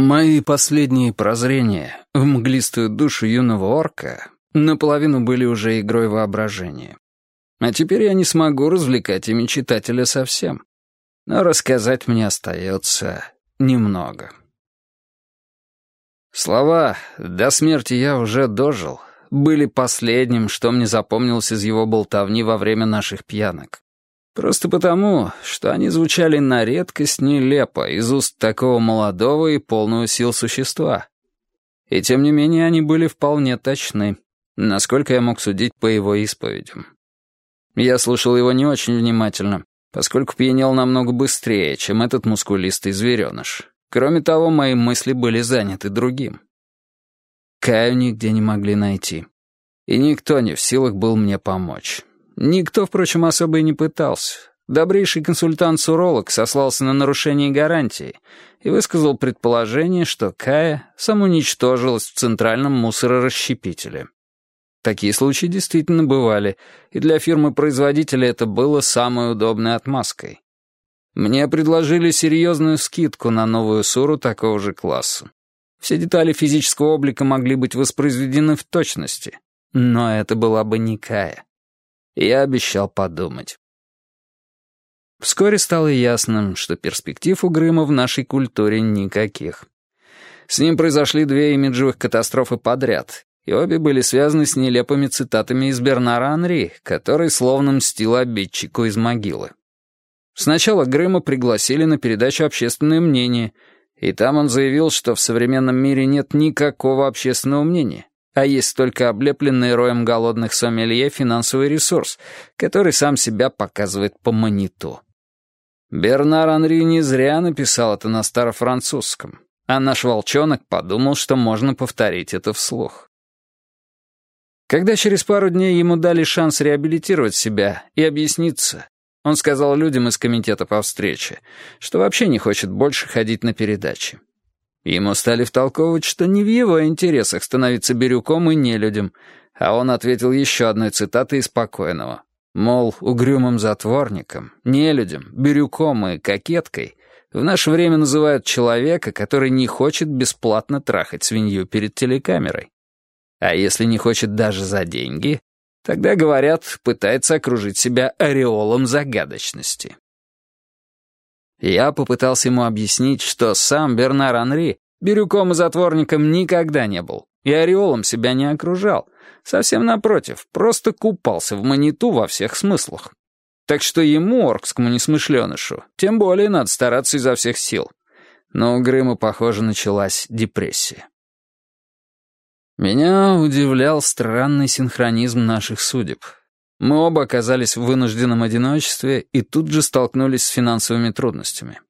Мои последние прозрения в мглистую душу юного орка наполовину были уже игрой воображения. А теперь я не смогу развлекать ими читателя совсем. Но рассказать мне остается немного. Слова «до смерти я уже дожил» были последним, что мне запомнилось из его болтовни во время наших пьянок. Просто потому, что они звучали на редкость нелепо из уст такого молодого и полного сил существа. И тем не менее они были вполне точны, насколько я мог судить по его исповедям. Я слушал его не очень внимательно, поскольку пьянел намного быстрее, чем этот мускулистый звереныш. Кроме того, мои мысли были заняты другим. Каю нигде не могли найти. И никто не в силах был мне помочь. Никто, впрочем, особо и не пытался. Добрейший консультант-суролог сослался на нарушение гарантии и высказал предположение, что Кая самоуничтожилась в центральном мусорорасщепителе. Такие случаи действительно бывали, и для фирмы-производителя это было самой удобной отмазкой. Мне предложили серьезную скидку на новую Суру такого же класса. Все детали физического облика могли быть воспроизведены в точности, но это была бы не Кая. Я обещал подумать. Вскоре стало ясным, что перспектив у Грыма в нашей культуре никаких. С ним произошли две имиджевых катастрофы подряд, и обе были связаны с нелепыми цитатами из Бернара Анри, который словно мстил обидчику из могилы. Сначала Грыма пригласили на передачу «Общественное мнение», и там он заявил, что в современном мире нет никакого общественного мнения, а есть только облепленный роем голодных сомелье финансовый ресурс, который сам себя показывает по мониту. Бернар Анри не зря написал это на старофранцузском, а наш волчонок подумал, что можно повторить это вслух. Когда через пару дней ему дали шанс реабилитировать себя и объясниться, он сказал людям из комитета по встрече, что вообще не хочет больше ходить на передачи. Ему стали втолковывать, что не в его интересах становиться бирюком и нелюдем, а он ответил еще одной цитатой из покойного. Мол, угрюмым затворником, нелюдем, бирюком и кокеткой в наше время называют человека, который не хочет бесплатно трахать свинью перед телекамерой. А если не хочет даже за деньги, тогда, говорят, пытается окружить себя ореолом загадочности. Я попытался ему объяснить, что сам Бернар Анри бирюком и затворником никогда не был, и ореолом себя не окружал. Совсем напротив, просто купался в маниту во всех смыслах. Так что ему, оркскому несмышленышу, тем более надо стараться изо всех сил. Но у Грыма, похоже, началась депрессия. Меня удивлял странный синхронизм наших судеб. Мы оба оказались в вынужденном одиночестве и тут же столкнулись с финансовыми трудностями.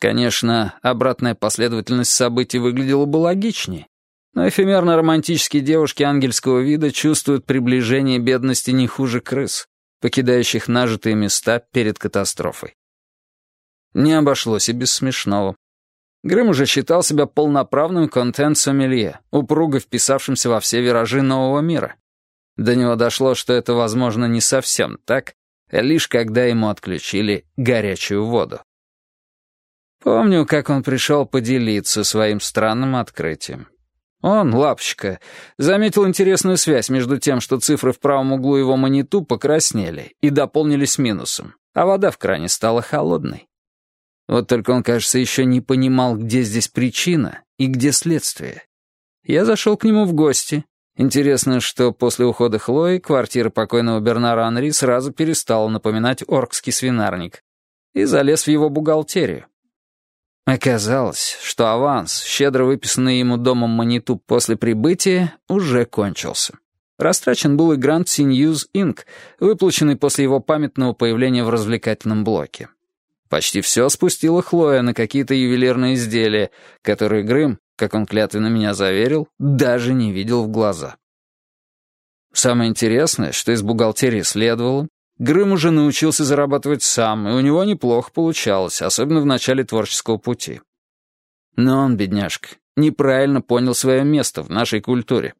Конечно, обратная последовательность событий выглядела бы логичнее, но эфемерно-романтические девушки ангельского вида чувствуют приближение бедности не хуже крыс, покидающих нажитые места перед катастрофой. Не обошлось и без смешного. Грым уже считал себя полноправным контент-сомелье, упруго вписавшимся во все виражи нового мира. До него дошло, что это, возможно, не совсем так, лишь когда ему отключили горячую воду. Помню, как он пришел поделиться своим странным открытием. Он, лапочка, заметил интересную связь между тем, что цифры в правом углу его мониту покраснели и дополнились минусом, а вода в кране стала холодной. Вот только он, кажется, еще не понимал, где здесь причина и где следствие. Я зашел к нему в гости, Интересно, что после ухода Хлои квартира покойного Бернара Анри сразу перестала напоминать оркский свинарник и залез в его бухгалтерию. Оказалось, что аванс, щедро выписанный ему домом Маниту после прибытия, уже кончился. Растрачен был и грант Синьюз Инк, выплаченный после его памятного появления в развлекательном блоке. Почти все спустила Хлоя на какие-то ювелирные изделия, которые Грым, как он клятвенно меня заверил, даже не видел в глаза. Самое интересное, что из бухгалтерии следовало, Грым уже научился зарабатывать сам, и у него неплохо получалось, особенно в начале творческого пути. Но он, бедняжка, неправильно понял свое место в нашей культуре.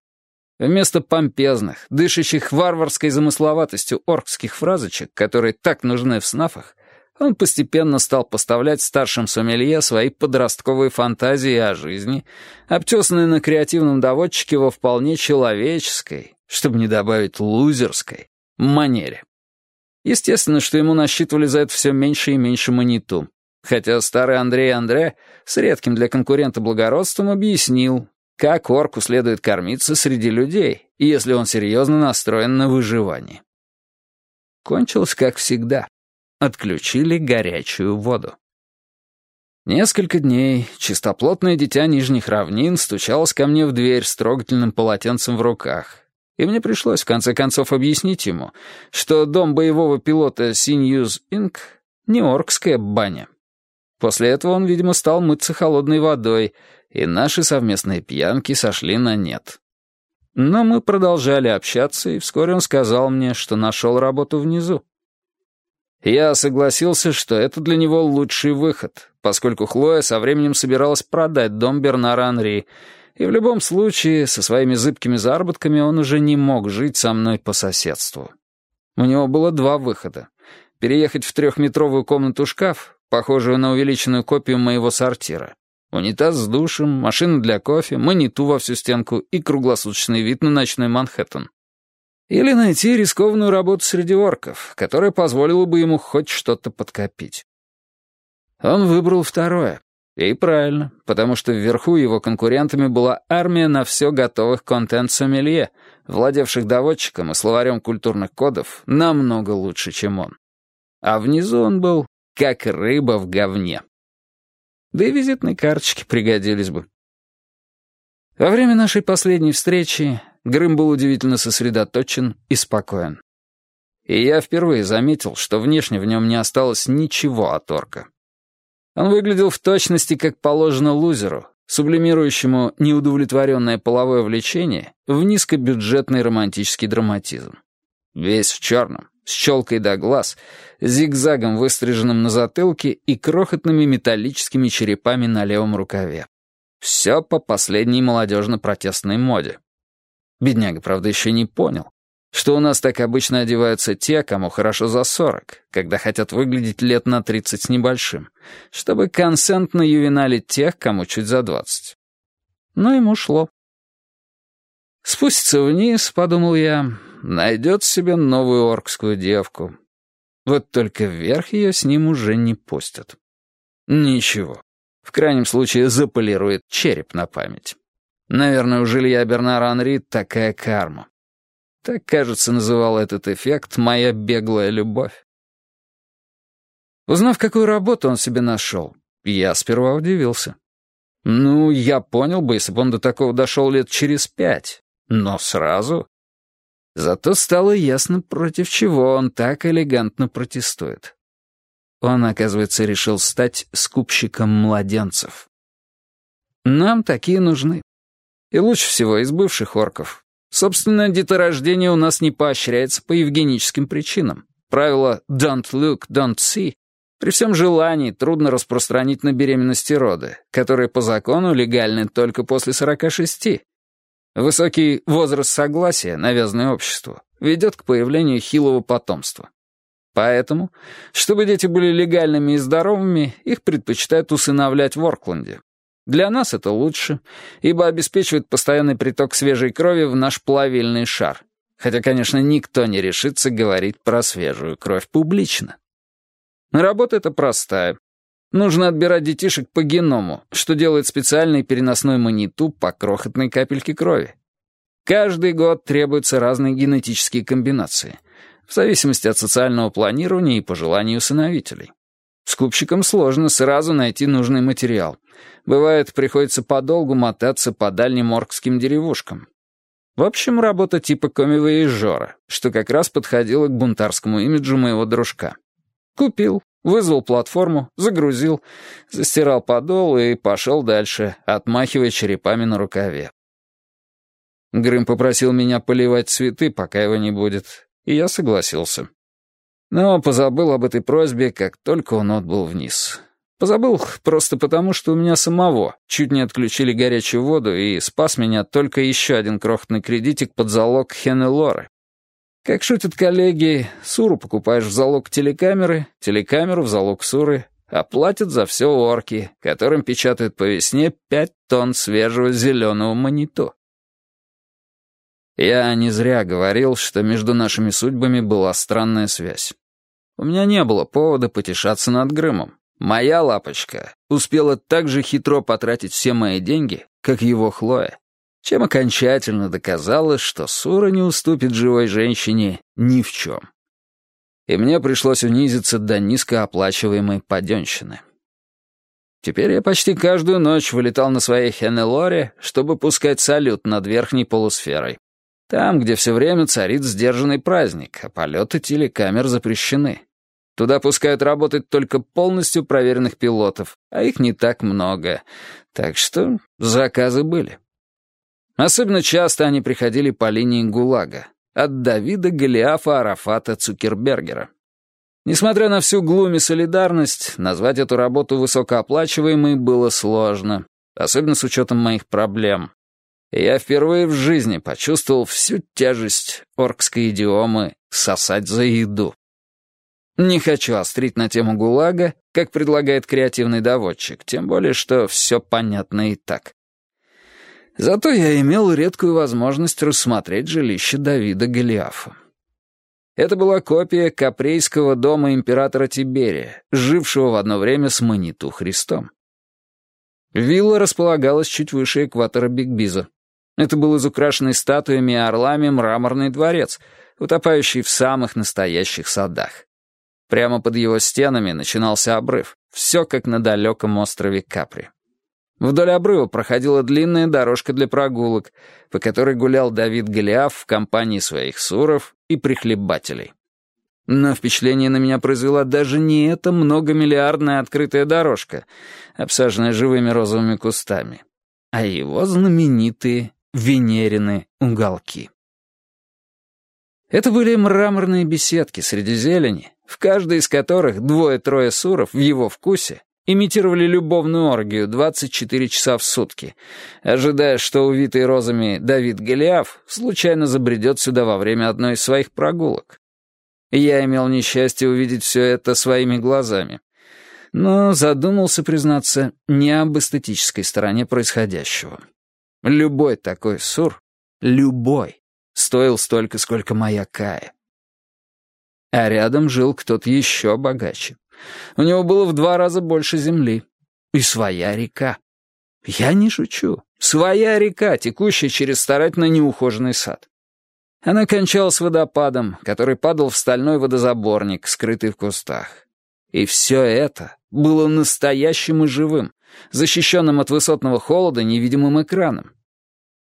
Вместо помпезных, дышащих варварской замысловатостью оркских фразочек, которые так нужны в снафах, он постепенно стал поставлять старшим сомелье свои подростковые фантазии о жизни, обтесанные на креативном доводчике во вполне человеческой, чтобы не добавить лузерской, манере. Естественно, что ему насчитывали за это все меньше и меньше монету, хотя старый Андрей Андре с редким для конкурента благородством объяснил, как орку следует кормиться среди людей, если он серьезно настроен на выживание. Кончилось, как всегда. Отключили горячую воду. Несколько дней чистоплотное дитя Нижних равнин стучалось ко мне в дверь с трогательным полотенцем в руках. И мне пришлось, в конце концов, объяснить ему, что дом боевого пилота Синьюз Инк — не оркская баня. После этого он, видимо, стал мыться холодной водой, и наши совместные пьянки сошли на нет. Но мы продолжали общаться, и вскоре он сказал мне, что нашел работу внизу. Я согласился, что это для него лучший выход, поскольку Хлоя со временем собиралась продать дом Бернара Анри, и в любом случае со своими зыбкими заработками он уже не мог жить со мной по соседству. У него было два выхода. Переехать в трехметровую комнату-шкаф, похожую на увеличенную копию моего сортира. Унитаз с душем, машина для кофе, маниту во всю стенку и круглосуточный вид на ночной Манхэттен. Или найти рискованную работу среди орков, которая позволила бы ему хоть что-то подкопить. Он выбрал второе. И правильно, потому что вверху его конкурентами была армия на все готовых контент-сомелье, владевших доводчиком и словарем культурных кодов намного лучше, чем он. А внизу он был как рыба в говне. Да и визитные карточки пригодились бы. Во время нашей последней встречи Грым был удивительно сосредоточен и спокоен. И я впервые заметил, что внешне в нем не осталось ничего от орка. Он выглядел в точности, как положено лузеру, сублимирующему неудовлетворенное половое влечение в низкобюджетный романтический драматизм. Весь в черном, с челкой до глаз, зигзагом выстриженным на затылке и крохотными металлическими черепами на левом рукаве. Все по последней молодежно-протестной моде. Бедняга, правда, еще не понял, что у нас так обычно одеваются те, кому хорошо за сорок, когда хотят выглядеть лет на тридцать с небольшим, чтобы консентно ювеналить тех, кому чуть за двадцать. Но ему шло. Спуститься вниз, подумал я, найдет себе новую оркскую девку. Вот только вверх ее с ним уже не пустят. Ничего. В крайнем случае заполирует череп на память. Наверное, у жилья Бернара Анри такая карма. Так, кажется, называл этот эффект «моя беглая любовь». Узнав, какую работу он себе нашел, я сперва удивился. Ну, я понял бы, если бы он до такого дошел лет через пять. Но сразу... Зато стало ясно, против чего он так элегантно протестует. Он, оказывается, решил стать скупщиком младенцев. Нам такие нужны. И лучше всего из бывших орков. Собственно, деторождение у нас не поощряется по евгеническим причинам. Правило «don't look, don't see» при всем желании трудно распространить на беременности роды, которые по закону легальны только после 46. Высокий возраст согласия, навязанный обществу, ведет к появлению хилого потомства. Поэтому, чтобы дети были легальными и здоровыми, их предпочитают усыновлять в Оркленде, для нас это лучше, ибо обеспечивает постоянный приток свежей крови в наш плавильный шар. Хотя, конечно, никто не решится говорить про свежую кровь публично. Работа эта простая. Нужно отбирать детишек по геному, что делает специальный переносной маниту по крохотной капельке крови. Каждый год требуются разные генетические комбинации, в зависимости от социального планирования и пожеланий усыновителей. Скупщикам сложно сразу найти нужный материал. Бывает, приходится подолгу мотаться по дальним оркским деревушкам. В общем, работа типа коми-воежора, что как раз подходило к бунтарскому имиджу моего дружка. Купил, вызвал платформу, загрузил, застирал подол и пошел дальше, отмахивая черепами на рукаве. Грым попросил меня поливать цветы, пока его не будет, и я согласился. Но позабыл об этой просьбе, как только он отбыл вниз. Позабыл просто потому, что у меня самого чуть не отключили горячую воду и спас меня только еще один крохотный кредитик под залог Хеннелоры. Как шутят коллеги, суру покупаешь в залог телекамеры, телекамеру в залог суры, а платят за все орки, которым печатают по весне пять тонн свежего зеленого маниту. Я не зря говорил, что между нашими судьбами была странная связь. У меня не было повода потешаться над Грымом. Моя лапочка успела так же хитро потратить все мои деньги, как его Хлоя, чем окончательно доказала, что Сура не уступит живой женщине ни в чем. И мне пришлось унизиться до низкооплачиваемой паденщины. Теперь я почти каждую ночь вылетал на своей Хенелоре, чтобы пускать салют над верхней полусферой. Там, где все время царит сдержанный праздник, а полеты телекамер запрещены. Туда пускают работать только полностью проверенных пилотов, а их не так много. Так что заказы были. Особенно часто они приходили по линии ГУЛАГа. От Давида Голиафа Арафата Цукербергера. Несмотря на всю глум и солидарность, назвать эту работу высокооплачиваемой было сложно, особенно с учетом моих проблем я впервые в жизни почувствовал всю тяжесть оркской идиомы «сосать за еду». Не хочу острить на тему ГУЛАГа, как предлагает креативный доводчик, тем более, что все понятно и так. Зато я имел редкую возможность рассмотреть жилище Давида Голиафа. Это была копия капрейского дома императора Тиберия, жившего в одно время с Маниту Христом. Вилла располагалась чуть выше экватора Бигбиза. Это был изукрашенный статуями и орлами мраморный дворец, утопающий в самых настоящих садах. Прямо под его стенами начинался обрыв, все как на далеком острове Капри. Вдоль обрыва проходила длинная дорожка для прогулок, по которой гулял Давид Голиаф в компании своих суров и прихлебателей. Но впечатление на меня произвела даже не эта многомиллиардная открытая дорожка, обсаженная живыми розовыми кустами, а его знаменитые Венерины уголки. Это были мраморные беседки среди зелени, в каждой из которых двое-трое суров в его вкусе имитировали любовную оргию 24 часа в сутки, ожидая, что увитый розами Давид Голиаф случайно забредет сюда во время одной из своих прогулок. Я имел несчастье увидеть все это своими глазами, но задумался, признаться, не об эстетической стороне происходящего. Любой такой сур, любой, стоил столько, сколько моя Кая. А рядом жил кто-то еще богаче. У него было в два раза больше земли. И своя река. Я не шучу. Своя река, текущая через старательно неухоженный сад. Она кончалась водопадом, который падал в стальной водозаборник, скрытый в кустах. И все это было настоящим и живым, защищенным от высотного холода невидимым экраном.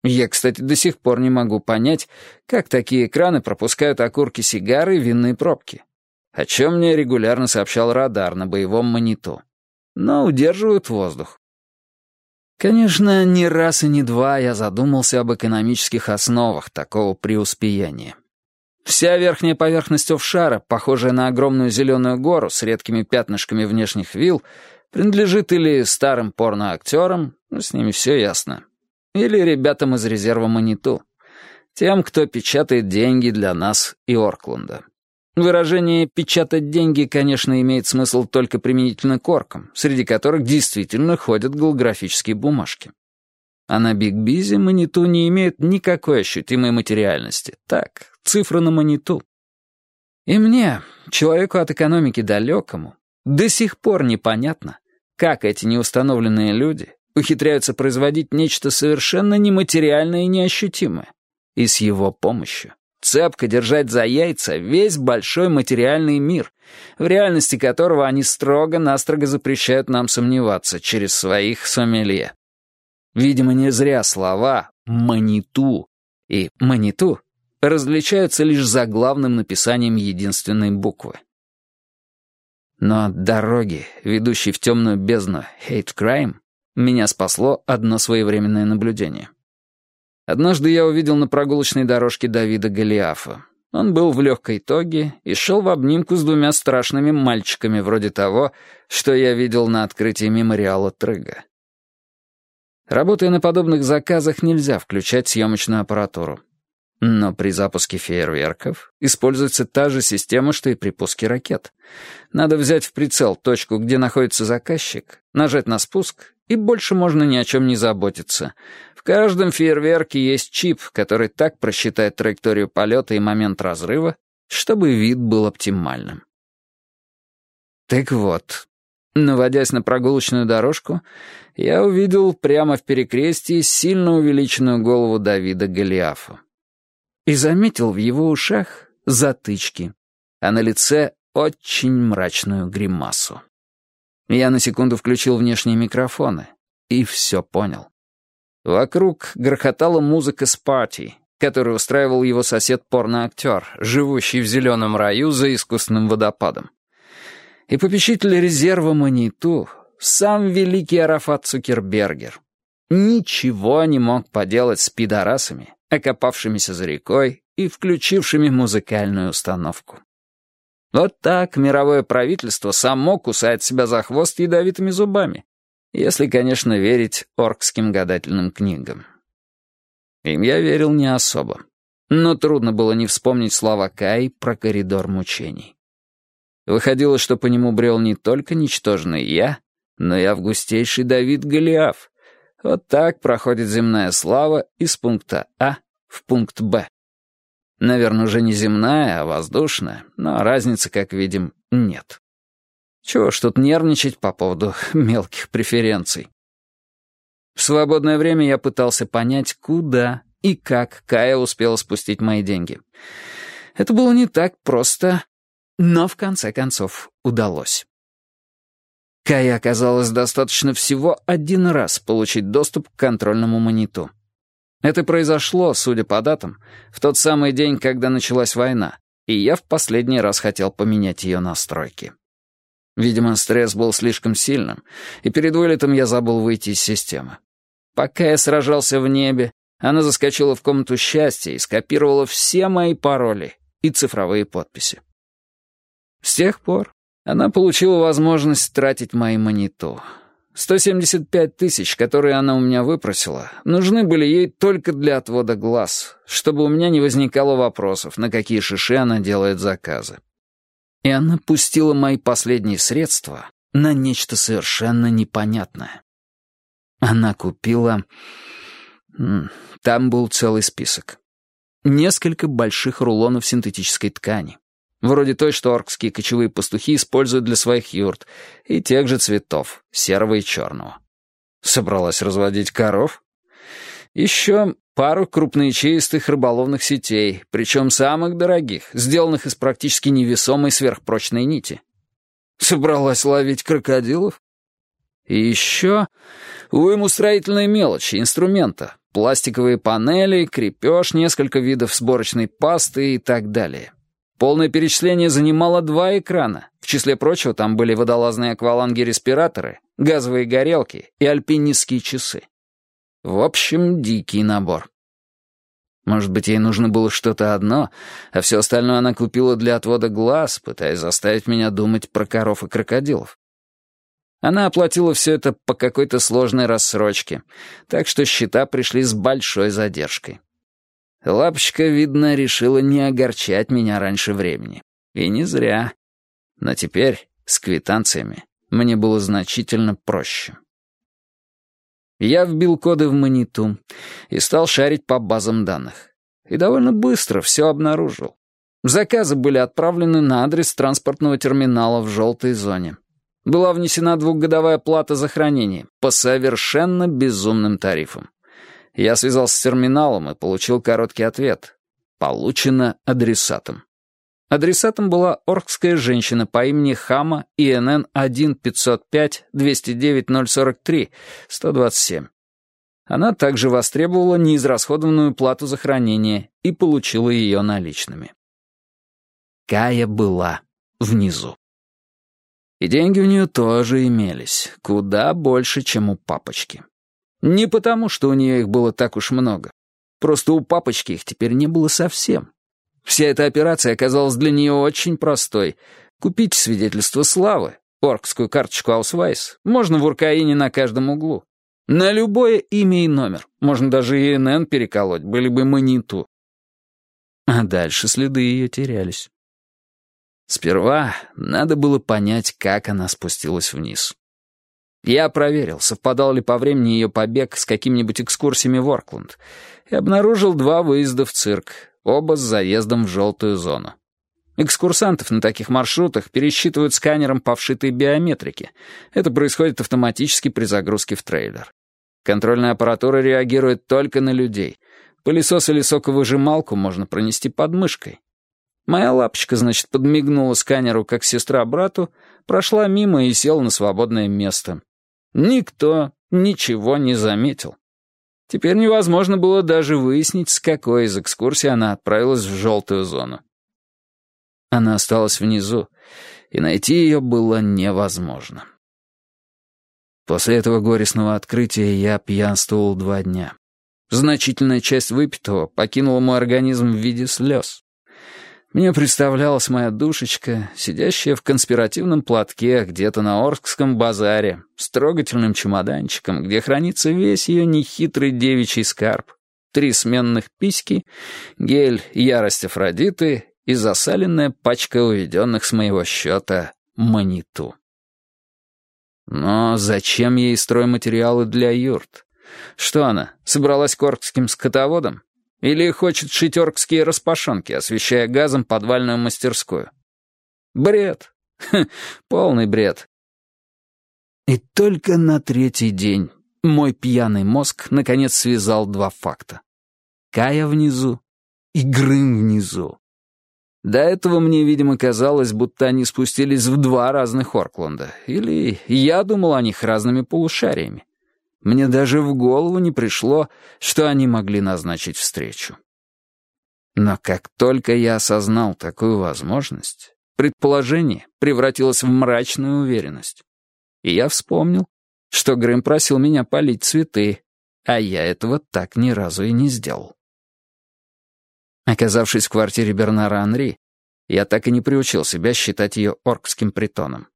Я, кстати, до сих пор не могу понять, как такие экраны пропускают окурки сигары и винные пробки. О чем мне регулярно сообщал радар на боевом мониту. Но удерживают воздух. Конечно, ни раз и не два я задумался об экономических основах такого преуспеяния. Вся верхняя поверхность офшара, похожая на огромную зеленую гору с редкими пятнышками внешних вил, принадлежит или старым порноактерам, ну, с ними все ясно, или ребятам из резерва Маниту, тем, кто печатает деньги для нас и Оркленда. Выражение «печатать деньги», конечно, имеет смысл только применительно к оркам, среди которых действительно ходят голографические бумажки. А на Биг Бизе Маниту не имеет никакой ощутимой материальности. Так, цифра на Маниту. И мне, человеку от экономики далекому, до сих пор непонятно, как эти неустановленные люди ухитряются производить нечто совершенно нематериальное и неощутимое. И с его помощью цепко держать за яйца весь большой материальный мир, в реальности которого они строго-настрого запрещают нам сомневаться через своих сомелье. Видимо, не зря слова «маниту» и «маниту» различаются лишь за главным написанием единственной буквы. Но дороги, ведущие в темную бездну hate crime, меня спасло одно своевременное наблюдение. Однажды я увидел на прогулочной дорожке Давида Голиафа. Он был в легкой тоге и шел в обнимку с двумя страшными мальчиками, вроде того, что я видел на открытии мемориала Трыга. Работая на подобных заказах, нельзя включать съемочную аппаратуру. Но при запуске фейерверков используется та же система, что и при пуске ракет. Надо взять в прицел точку, где находится заказчик, нажать на спуск, и больше можно ни о чем не заботиться. В каждом фейерверке есть чип, который так просчитает траекторию полета и момент разрыва, чтобы вид был оптимальным. Так вот, наводясь на прогулочную дорожку, я увидел прямо в перекрестии сильно увеличенную голову Давида Голиафа и заметил в его ушах затычки, а на лице очень мрачную гримасу. Я на секунду включил внешние микрофоны и все понял. Вокруг грохотала музыка с пати, которую устраивал его сосед-порноактер, живущий в зеленом раю за искусственным водопадом. И попечитель резерва Маниту, сам великий Арафат Цукербергер, ничего не мог поделать с пидорасами, окопавшимися за рекой и включившими музыкальную установку. Вот так мировое правительство само кусает себя за хвост ядовитыми зубами, если, конечно, верить оркским гадательным книгам. Им я верил не особо, но трудно было не вспомнить слова Кай про коридор мучений. Выходило, что по нему брел не только ничтожный я, но и августейший Давид Голиаф. Вот так проходит земная слава из пункта А в пункт Б. Наверное, уже не земная, а воздушная, но разницы, как видим, нет. Чего ж тут нервничать по поводу мелких преференций? В свободное время я пытался понять, куда и как Кая успела спустить мои деньги. Это было не так просто, но в конце концов удалось. Кая оказалось достаточно всего один раз получить доступ к контрольному мониту. Это произошло, судя по датам, в тот самый день, когда началась война, и я в последний раз хотел поменять ее настройки. Видимо, стресс был слишком сильным, и перед вылетом я забыл выйти из системы. Пока я сражался в небе, она заскочила в комнату счастья и скопировала все мои пароли и цифровые подписи. С тех пор она получила возможность тратить мои мониту. 175 тысяч, которые она у меня выпросила, нужны были ей только для отвода глаз, чтобы у меня не возникало вопросов, на какие шиши она делает заказы. И она пустила мои последние средства на нечто совершенно непонятное. Она купила... Там был целый список. Несколько больших рулонов синтетической ткани. Вроде той, что оркские кочевые пастухи используют для своих юрт, и тех же цветов, серого и черного. Собралась разводить коров? Еще пару крупноячеистых рыболовных сетей, причем самых дорогих, сделанных из практически невесомой сверхпрочной нити. Собралась ловить крокодилов? И еще уйму строительной мелочи, инструмента, пластиковые панели, крепеж, несколько видов сборочной пасты и так далее. Полное перечисление занимало два экрана. В числе прочего там были водолазные акваланги-респираторы, газовые горелки и альпинистские часы. В общем, дикий набор. Может быть, ей нужно было что-то одно, а все остальное она купила для отвода глаз, пытаясь заставить меня думать про коров и крокодилов. Она оплатила все это по какой-то сложной рассрочке, так что счета пришли с большой задержкой. Лапочка, видно, решила не огорчать меня раньше времени. И не зря. Но теперь, с квитанциями, мне было значительно проще. Я вбил коды в мониту и стал шарить по базам данных. И довольно быстро все обнаружил. Заказы были отправлены на адрес транспортного терминала в желтой зоне. Была внесена двухгодовая плата за хранение по совершенно безумным тарифам. Я связался с терминалом и получил короткий ответ. Получено адресатом. Адресатом была оркская женщина по имени Хама ИНН 1-505-209-043, 127. Она также востребовала неизрасходованную плату за хранение и получила ее наличными. Кая была внизу. И деньги у нее тоже имелись, куда больше, чем у папочки. Не потому, что у нее их было так уж много. Просто у папочки их теперь не было совсем. Вся эта операция оказалась для нее очень простой. Купить свидетельство славы, оркскую карточку Аусвайс, можно в Уркаине на каждом углу. На любое имя и номер. Можно даже ИНН переколоть, были бы маниту. а дальше следы ее терялись. Сперва надо было понять, как она спустилась вниз. Я проверил, совпадал ли по времени ее побег с какими-нибудь экскурсиями в Оркленд, и обнаружил два выезда в цирк, оба с заездом в желтую зону. Экскурсантов на таких маршрутах пересчитывают сканером по вшитой биометрике. Это происходит автоматически при загрузке в трейлер. Контрольная аппаратура реагирует только на людей. Пылесос или соковыжималку можно пронести под мышкой. Моя лапочка, значит, подмигнула сканеру, как сестра брату, прошла мимо и села на свободное место. Никто ничего не заметил. Теперь невозможно было даже выяснить, с какой из экскурсий она отправилась в желтую зону. Она осталась внизу, и найти ее было невозможно. После этого горестного открытия я пьянствовал два дня. Значительная часть выпитого покинула мой организм в виде слез. Мне представлялась моя душечка, сидящая в конспиративном платке где-то на Орском базаре, с трогательным чемоданчиком, где хранится весь ее нехитрый девичий скарб. Три сменных письки, гель «Ярость Афродиты» и засаленная пачка уведенных с моего счета маниту. Но зачем ей стройматериалы для юрт? Что она, собралась к оркским скотоводом? Или хочет шить оркские распашонки, освещая газом подвальную мастерскую? Бред. Ха, полный бред. И только на третий день мой пьяный мозг наконец связал два факта. Кая внизу и Грым внизу. До этого мне, видимо, казалось, будто они спустились в два разных Оркленда. Или я думал о них разными полушариями. Мне даже в голову не пришло, что они могли назначить встречу. Но как только я осознал такую возможность, предположение превратилось в мрачную уверенность. И я вспомнил, что Грэм просил меня полить цветы, а я этого так ни разу и не сделал. Оказавшись в квартире Бернара Анри, я так и не приучил себя считать ее оркским притоном.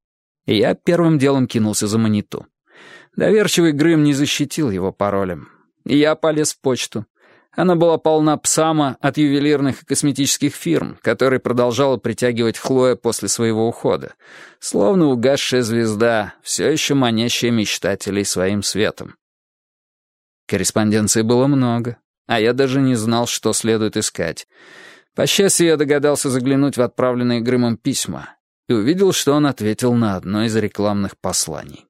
И я первым делом кинулся за маниту. Доверчивый Грым не защитил его паролем. Я полез в почту. Она была полна псама от ювелирных и косметических фирм, которые продолжала притягивать Хлоя после своего ухода, словно угасшая звезда, все еще манящая мечтателей своим светом. Корреспонденции было много, а я даже не знал, что следует искать. По счастью, я догадался заглянуть в отправленные Грымом письма и увидел, что он ответил на одно из рекламных посланий.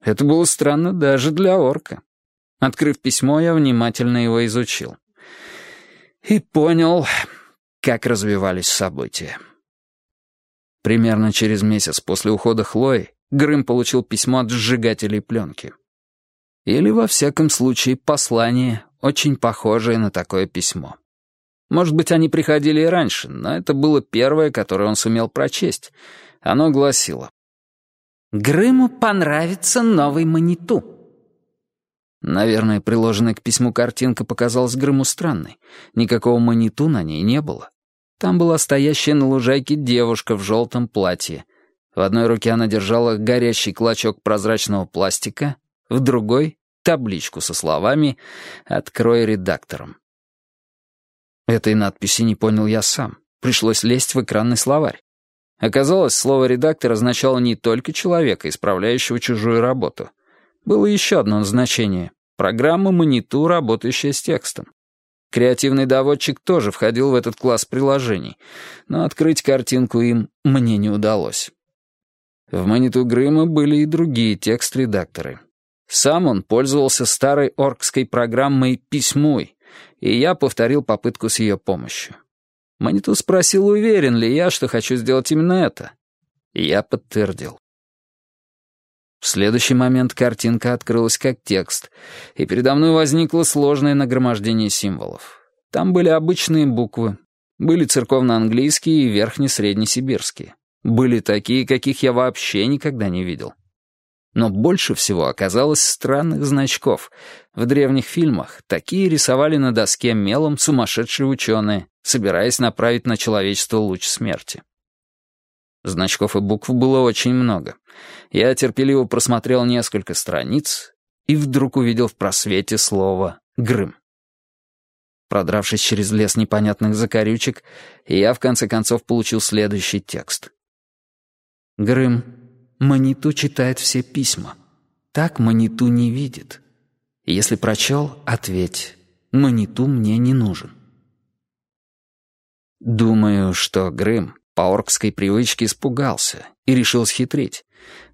Это было странно даже для орка. Открыв письмо, я внимательно его изучил. И понял, как развивались события. Примерно через месяц после ухода Хлои Грым получил письмо от сжигателей пленки. Или, во всяком случае, послание, очень похожее на такое письмо. Может быть, они приходили и раньше, но это было первое, которое он сумел прочесть. Оно гласило «Грыму понравится новый маниту». Наверное, приложенная к письму картинка показалась Грыму странной. Никакого маниту на ней не было. Там была стоящая на лужайке девушка в желтом платье. В одной руке она держала горящий клочок прозрачного пластика, в другой — табличку со словами «Открой редактором». Этой надписи не понял я сам. Пришлось лезть в экранный словарь. Оказалось, слово «редактор» означало не только человека, исправляющего чужую работу. Было еще одно значение — программа «Мониту», работающая с текстом. Креативный доводчик тоже входил в этот класс приложений, но открыть картинку им мне не удалось. В «Мониту Грыма» были и другие текст-редакторы. Сам он пользовался старой оркской программой «Письмуй», и я повторил попытку с ее помощью. Маниту спросил, уверен ли я, что хочу сделать именно это. Я подтвердил. В следующий момент картинка открылась как текст, и передо мной возникло сложное нагромождение символов. Там были обычные буквы, были церковно-английские и верхне-среднесибирские. Были такие, каких я вообще никогда не видел. Но больше всего оказалось странных значков. В древних фильмах такие рисовали на доске мелом сумасшедшие ученые, собираясь направить на человечество луч смерти. Значков и букв было очень много. Я терпеливо просмотрел несколько страниц и вдруг увидел в просвете слово «Грым». продравшись через лес непонятных закорючек, я в конце концов получил следующий текст. «Грым, Маниту читает все письма. Так Маниту не видит. Если прочел, ответь. Маниту мне не нужен». Думаю, что Грым по оркской привычке испугался и решил схитрить.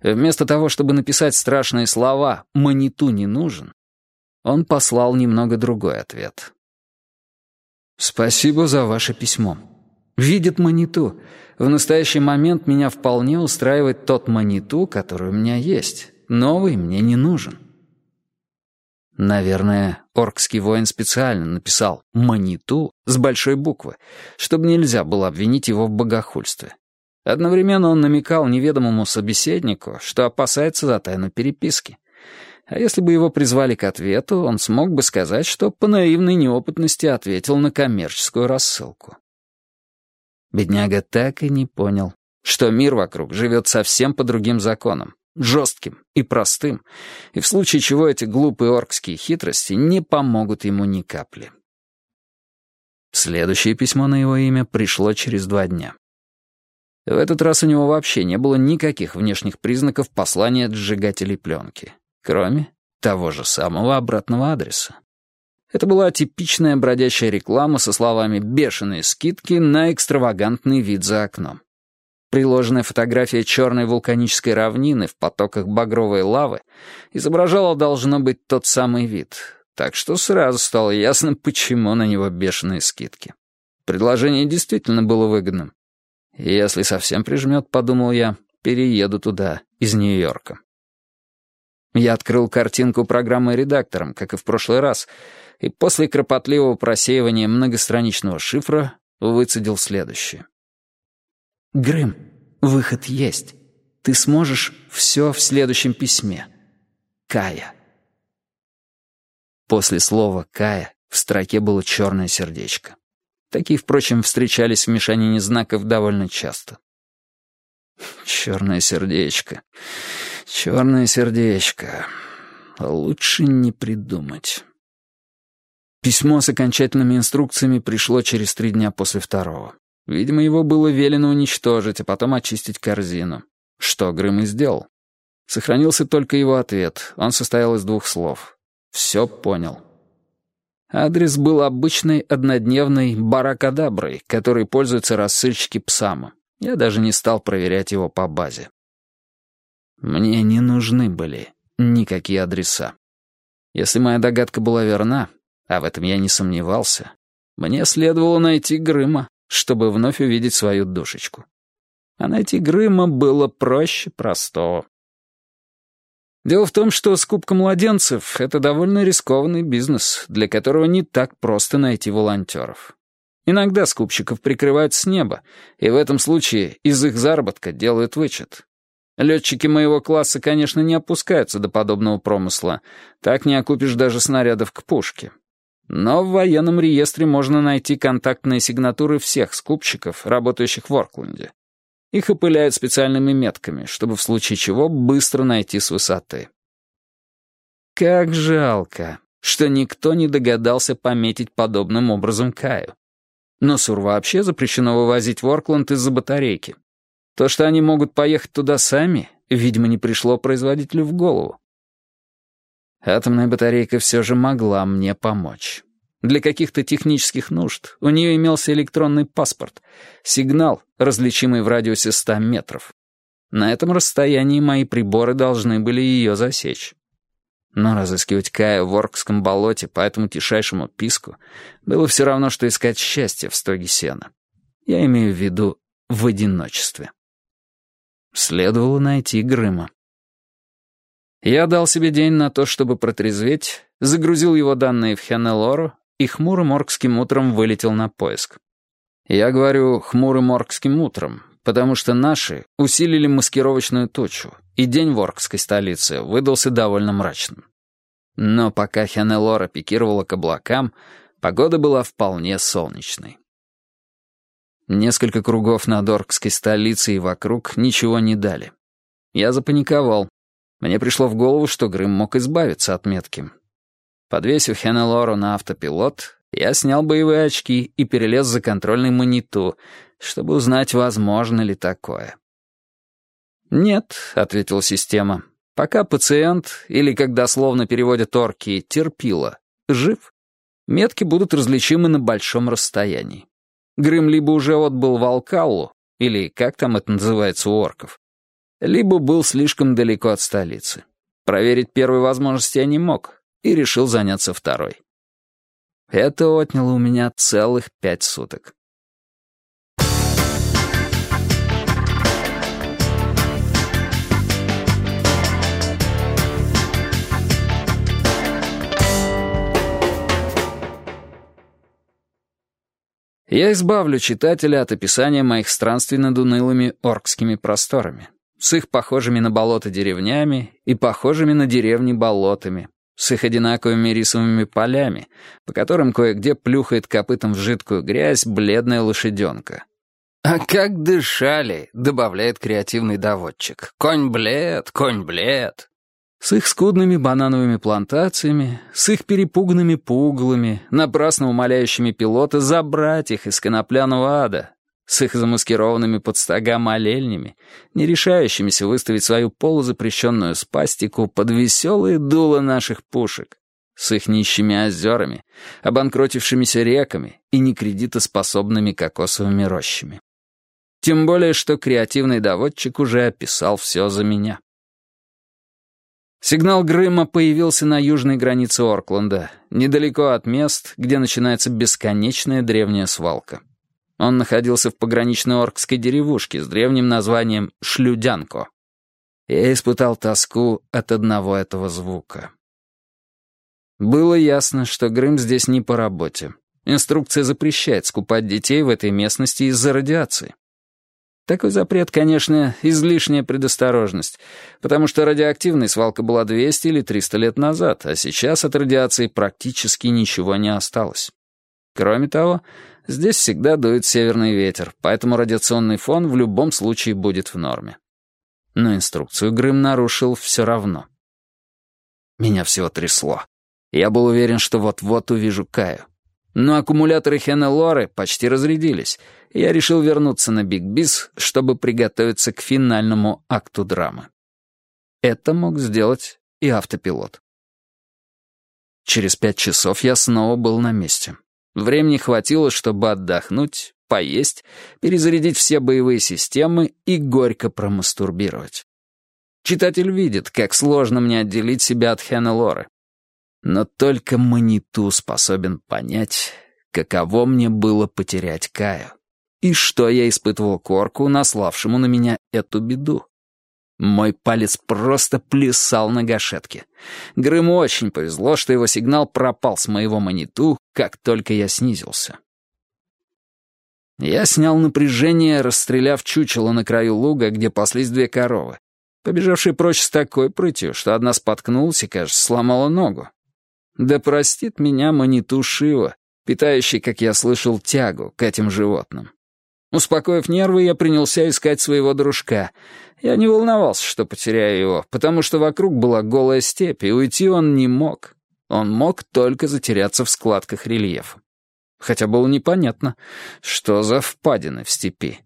Вместо того, чтобы написать страшные слова «Маниту не нужен», он послал немного другой ответ. «Спасибо за ваше письмо. Видит Маниту. В настоящий момент меня вполне устраивает тот Маниту, который у меня есть. Новый мне не нужен». Наверное, оркский воин специально написал «Маниту» с большой буквы, чтобы нельзя было обвинить его в богохульстве. Одновременно он намекал неведомому собеседнику, что опасается за тайну переписки. А если бы его призвали к ответу, он смог бы сказать, что по наивной неопытности ответил на коммерческую рассылку. Бедняга так и не понял, что мир вокруг живет совсем по другим законам, жестким и простым, и в случае чего эти глупые оркские хитрости не помогут ему ни капли. Следующее письмо на его имя пришло через два дня. В этот раз у него вообще не было никаких внешних признаков послания от сжигателей пленки, кроме того же самого обратного адреса. Это была типичная бродящая реклама со словами «бешеные скидки на экстравагантный вид за окном». Приложенная фотография черной вулканической равнины в потоках багровой лавы изображала, должно быть, тот самый вид, так что сразу стало ясно, почему на него бешеные скидки. Предложение действительно было выгодным. Если совсем прижмет, подумал я, перееду туда, из Нью-Йорка. Я открыл картинку программы редактором, как и в прошлый раз, и после кропотливого просеивания многостраничного шифра выцедил следующее. «Грым, выход есть. Ты сможешь все в следующем письме. Кая». После слова «Кая» в строке было черное сердечко. Такие, впрочем, встречались в мешанине знаков довольно часто. Черное сердечко. Черное сердечко. Лучше не придумать. Письмо с окончательными инструкциями пришло через три дня после второго. Видимо, его было велено уничтожить, а потом очистить корзину. Что Грым и сделал. Сохранился только его ответ. Он состоял из двух слов. «Все понял». Адрес был обычной однодневной баракадаброй, которой пользуются рассыльщики Псама. Я даже не стал проверять его по базе. Мне не нужны были никакие адреса. Если моя догадка была верна, а в этом я не сомневался, мне следовало найти Грыма, чтобы вновь увидеть свою душечку. А найти Грыма было проще простого. Дело в том, что скупка младенцев — это довольно рискованный бизнес, для которого не так просто найти волонтеров. Иногда скупщиков прикрывают с неба, и в этом случае из их заработка делают вычет. Летчики моего класса, конечно, не опускаются до подобного промысла. Так не окупишь даже снарядов к пушке. Но в военном реестре можно найти контактные сигнатуры всех скупщиков, работающих в Оркленде. Их опыляют специальными метками, чтобы в случае чего быстро найти с высоты. Как жалко, что никто не догадался пометить подобным образом Каю. Но Сур вообще запрещено вывозить в Оркленд из-за батарейки. То, что они могут поехать туда сами, видимо, не пришло производителю в голову. Атомная батарейка все же могла мне помочь. Для каких-то технических нужд у нее имелся электронный паспорт, сигнал, различимый в радиусе 100 метров. На этом расстоянии мои приборы должны были ее засечь. Но разыскивать Кая в Оркском болоте по этому тишайшему писку было все равно, что искать счастье в стоге сена. Я имею в виду в одиночестве. Следовало найти Грыма. Я дал себе день на то, чтобы протрезветь, загрузил его данные в Хенелору и хмурым оркским утром вылетел на поиск. Я говорю «хмурым оркским утром», потому что наши усилили маскировочную тучу, и день в оркской столице выдался довольно мрачным. Но пока Хенелора пикировала к облакам, погода была вполне солнечной. Несколько кругов над оркской столицей и вокруг ничего не дали. Я запаниковал. Мне пришло в голову, что Грым мог избавиться от метки, Подвесив Хенелору на автопилот, Я снял боевые очки и перелез за контрольный мониту, чтобы узнать, возможно ли такое. «Нет», — ответила система, — «пока пациент, или, как дословно переводят орки, терпила, жив, метки будут различимы на большом расстоянии. Грым либо уже отбыл в Алкалу, или как там это называется у орков, либо был слишком далеко от столицы. Проверить первой возможности я не мог и решил заняться второй. Это отняло у меня целых пять суток. Я избавлю читателя от описания моих странствий над унылыми оркскими просторами, с их похожими на болото деревнями и похожими на деревни болотами, с их одинаковыми рисовыми полями, по которым кое-где плюхает копытом в жидкую грязь бледная лошаденка. «А как дышали!» — добавляет креативный доводчик. «Конь блед, конь блед!» С их скудными банановыми плантациями, с их перепуганными пуглами, напрасно умоляющими пилота забрать их из конопляного ада, с их замаскированными под стога молельнями, не решающимися выставить свою полузапрещенную спастику под веселые дула наших пушек, с их нищими озерами, обанкротившимися реками и некредитоспособными кокосовыми рощами. Тем более, что креативный доводчик уже описал все за меня. Сигнал Грыма появился на южной границе Оркленда, недалеко от мест, где начинается бесконечная древняя свалка. Он находился в пограничной оркской деревушке с древним названием Шлюдянко. Я испытал тоску от одного этого звука. Было ясно, что Грым здесь не по работе. Инструкция запрещает скупать детей в этой местности из-за радиации. Такой запрет, конечно, излишняя предосторожность, потому что радиоактивной свалка была 200 или 300 лет назад, а сейчас от радиации практически ничего не осталось. Кроме того, Здесь всегда дует северный ветер, поэтому радиационный фон в любом случае будет в норме. Но инструкцию Грым нарушил все равно. Меня всего трясло. Я был уверен, что вот-вот увижу Каю. Но аккумуляторы Хеннелоры почти разрядились, я решил вернуться на Биг Бис, чтобы приготовиться к финальному акту драмы. Это мог сделать и автопилот. Через пять часов я снова был на месте. Времени хватило, чтобы отдохнуть, поесть, перезарядить все боевые системы и горько промастурбировать. Читатель видит, как сложно мне отделить себя от Хеннелоры. Но только Маниту способен понять, каково мне было потерять Каю. И что я испытывал Корку, наславшему на меня эту беду. Мой палец просто плясал на гашетке. Грыму очень повезло, что его сигнал пропал с моего маниту, как только я снизился. Я снял напряжение, расстреляв чучело на краю луга, где паслись две коровы, побежавшие прочь с такой прытью, что одна споткнулась и, кажется, сломала ногу. Да простит меня маниту Шива, питающий, как я слышал, тягу к этим животным. Успокоив нервы, я принялся искать своего дружка. Я не волновался, что потеряю его, потому что вокруг была голая степь, и уйти он не мог. Он мог только затеряться в складках рельефа. Хотя было непонятно, что за впадины в степи.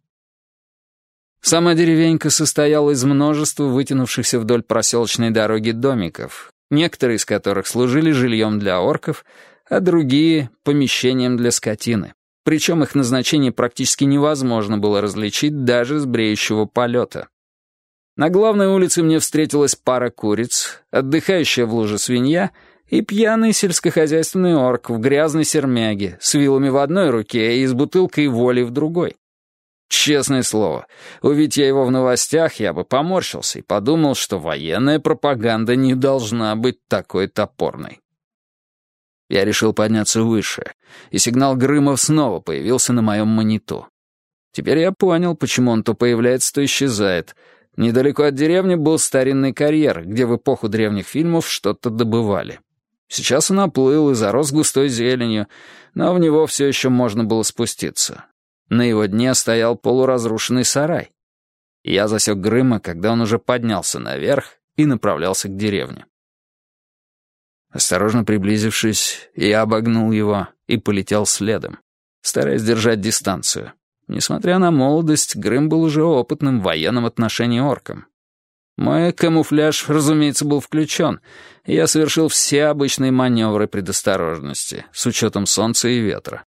Сама деревенька состояла из множества вытянувшихся вдоль проселочной дороги домиков, некоторые из которых служили жильем для орков, а другие — помещением для скотины причем их назначение практически невозможно было различить даже с бреющего полета. На главной улице мне встретилась пара куриц, отдыхающая в луже свинья и пьяный сельскохозяйственный орк в грязной сермяге с вилами в одной руке и с бутылкой воли в другой. Честное слово, увидеть я его в новостях, я бы поморщился и подумал, что военная пропаганда не должна быть такой топорной. Я решил подняться выше, и сигнал Грымов снова появился на моем мониту. Теперь я понял, почему он то появляется, то исчезает. Недалеко от деревни был старинный карьер, где в эпоху древних фильмов что-то добывали. Сейчас он оплыл и зарос густой зеленью, но в него все еще можно было спуститься. На его дне стоял полуразрушенный сарай. Я засек Грыма, когда он уже поднялся наверх и направлялся к деревне. Осторожно приблизившись, я обогнул его и полетел следом, стараясь держать дистанцию. Несмотря на молодость, Грым был уже опытным в военном отношении орком. Мой камуфляж, разумеется, был включен, я совершил все обычные маневры предосторожности, с учетом солнца и ветра.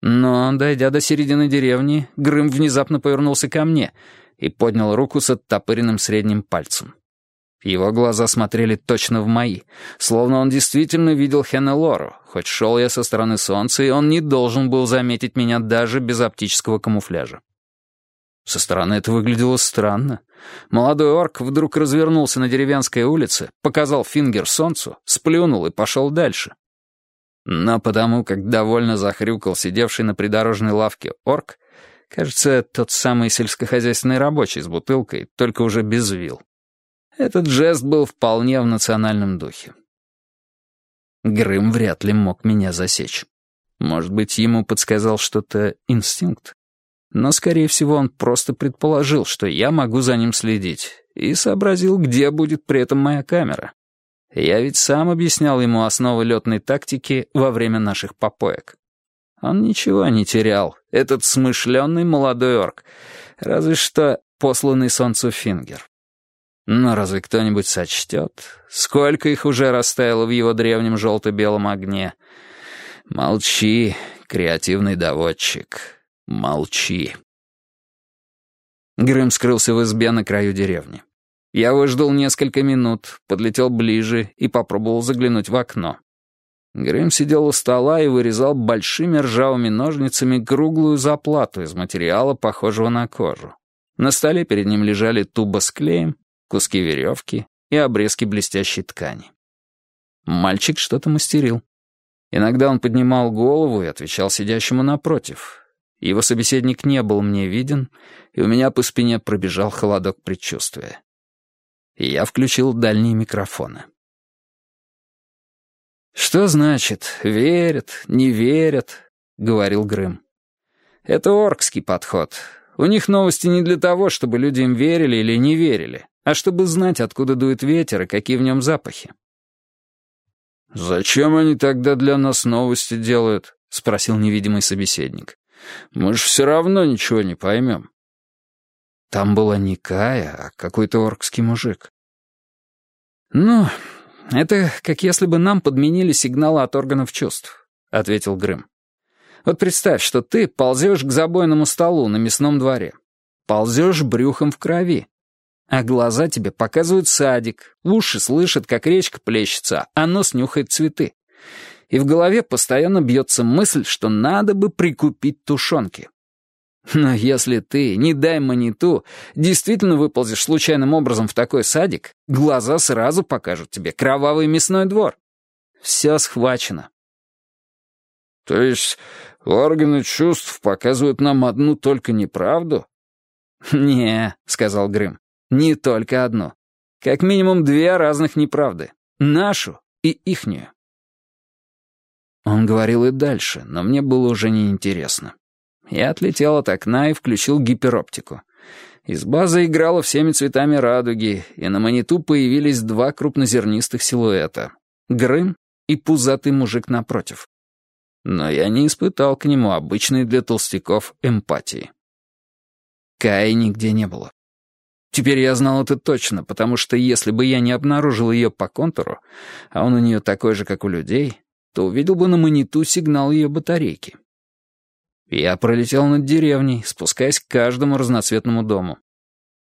Но, дойдя до середины деревни, Грым внезапно повернулся ко мне и поднял руку с оттопыренным средним пальцем. Его глаза смотрели точно в мои, словно он действительно видел Хеннелору, хоть шел я со стороны солнца, и он не должен был заметить меня даже без оптического камуфляжа. Со стороны это выглядело странно. Молодой орк вдруг развернулся на деревенской улице, показал фингер солнцу, сплюнул и пошел дальше. Но потому как довольно захрюкал сидевший на придорожной лавке орк, кажется, тот самый сельскохозяйственный рабочий с бутылкой, только уже без вил. Этот жест был вполне в национальном духе. Грым вряд ли мог меня засечь. Может быть, ему подсказал что-то инстинкт. Но, скорее всего, он просто предположил, что я могу за ним следить, и сообразил, где будет при этом моя камера. Я ведь сам объяснял ему основы летной тактики во время наших попоек. Он ничего не терял, этот смышленный молодой орк, разве что посланный солнцу Фингер. Но разве кто-нибудь сочтет, сколько их уже растаяло в его древнем желто-белом огне? Молчи, креативный доводчик, молчи. Грым скрылся в избе на краю деревни. Я выждал несколько минут, подлетел ближе и попробовал заглянуть в окно. Грым сидел у стола и вырезал большими ржавыми ножницами круглую заплату из материала, похожего на кожу. На столе перед ним лежали туба с клеем, куски веревки и обрезки блестящей ткани. Мальчик что-то мастерил. Иногда он поднимал голову и отвечал сидящему напротив. Его собеседник не был мне виден, и у меня по спине пробежал холодок предчувствия. И я включил дальние микрофоны. «Что значит «верят», «не верят», — говорил Грым. «Это оркский подход. У них новости не для того, чтобы люди им верили или не верили а чтобы знать, откуда дует ветер и какие в нем запахи. «Зачем они тогда для нас новости делают?» — спросил невидимый собеседник. «Мы же все равно ничего не поймем». Там была не Кая, а какой-то оркский мужик. «Ну, это как если бы нам подменили сигналы от органов чувств», — ответил Грым. «Вот представь, что ты ползешь к забойному столу на мясном дворе. Ползешь брюхом в крови. А глаза тебе показывают садик, уши слышат, как речка плещется, а нос нюхает цветы. И в голове постоянно бьется мысль, что надо бы прикупить тушенки. Но если ты, не дай маниту, действительно выползешь случайным образом в такой садик, глаза сразу покажут тебе кровавый мясной двор. Все схвачено. То есть органы чувств показывают нам одну только неправду? «Не», — сказал Грым. Не только одну. Как минимум две разных неправды. Нашу и ихнюю. Он говорил и дальше, но мне было уже неинтересно. Я отлетел от окна и включил гипероптику. Изба заиграла всеми цветами радуги, и на маниту появились два крупнозернистых силуэта. Грым и пузатый мужик напротив. Но я не испытал к нему обычной для толстяков эмпатии. Каи нигде не было. Теперь я знал это точно, потому что если бы я не обнаружил ее по контуру, а он у нее такой же, как у людей, то увидел бы на мониту сигнал ее батарейки. Я пролетел над деревней, спускаясь к каждому разноцветному дому.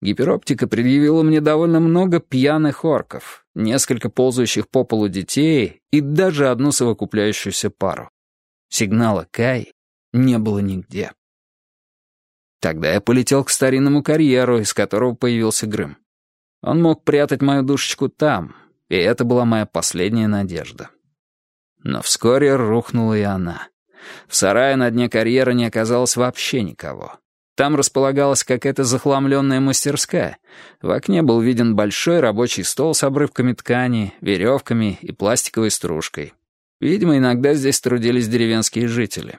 Гипероптика предъявила мне довольно много пьяных орков, несколько ползающих по полу детей и даже одну совокупляющуюся пару. Сигнала Кай не было нигде. Тогда я полетел к старинному карьеру, из которого появился Грым. Он мог прятать мою душечку там, и это была моя последняя надежда. Но вскоре рухнула и она. В сарае на дне карьера не оказалось вообще никого. Там располагалась какая-то захламленная мастерская. В окне был виден большой рабочий стол с обрывками ткани, веревками и пластиковой стружкой. Видимо, иногда здесь трудились деревенские жители.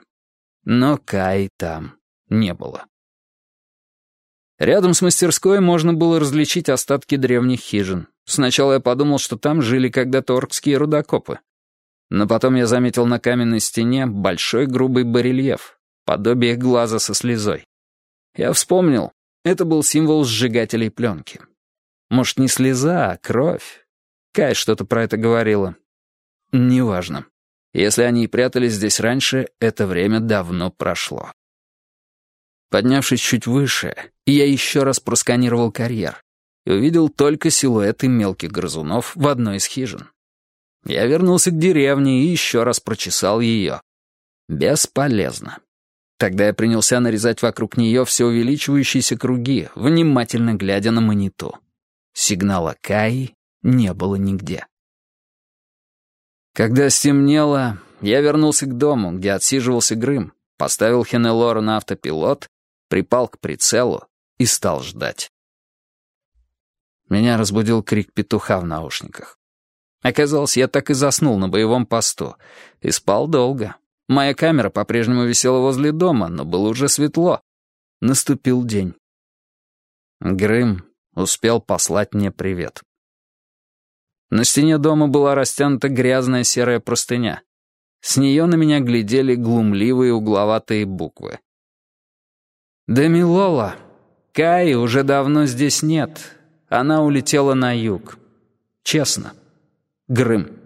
Но Кай там не было. Рядом с мастерской можно было различить остатки древних хижин. Сначала я подумал, что там жили когда-то оркские рудокопы. Но потом я заметил на каменной стене большой грубый барельеф, подобие глаза со слезой. Я вспомнил, это был символ сжигателей пленки. Может, не слеза, а кровь? Кай что-то про это говорила. Неважно. Если они и прятались здесь раньше, это время давно прошло. Поднявшись чуть выше, я еще раз просканировал карьер и увидел только силуэты мелких грызунов в одной из хижин. Я вернулся к деревне и еще раз прочесал ее. Бесполезно. Тогда я принялся нарезать вокруг нее все увеличивающиеся круги, внимательно глядя на маниту. Сигнала Каи не было нигде. Когда стемнело, я вернулся к дому, где отсиживался Грым, поставил Хенелора на автопилот, припал к прицелу и стал ждать. Меня разбудил крик петуха в наушниках. Оказалось, я так и заснул на боевом посту. И спал долго. Моя камера по-прежнему висела возле дома, но было уже светло. Наступил день. Грым успел послать мне привет. На стене дома была растянута грязная серая простыня. С нее на меня глядели глумливые угловатые буквы. «Демилола, Каи уже давно здесь нет. Она улетела на юг. Честно. Грым».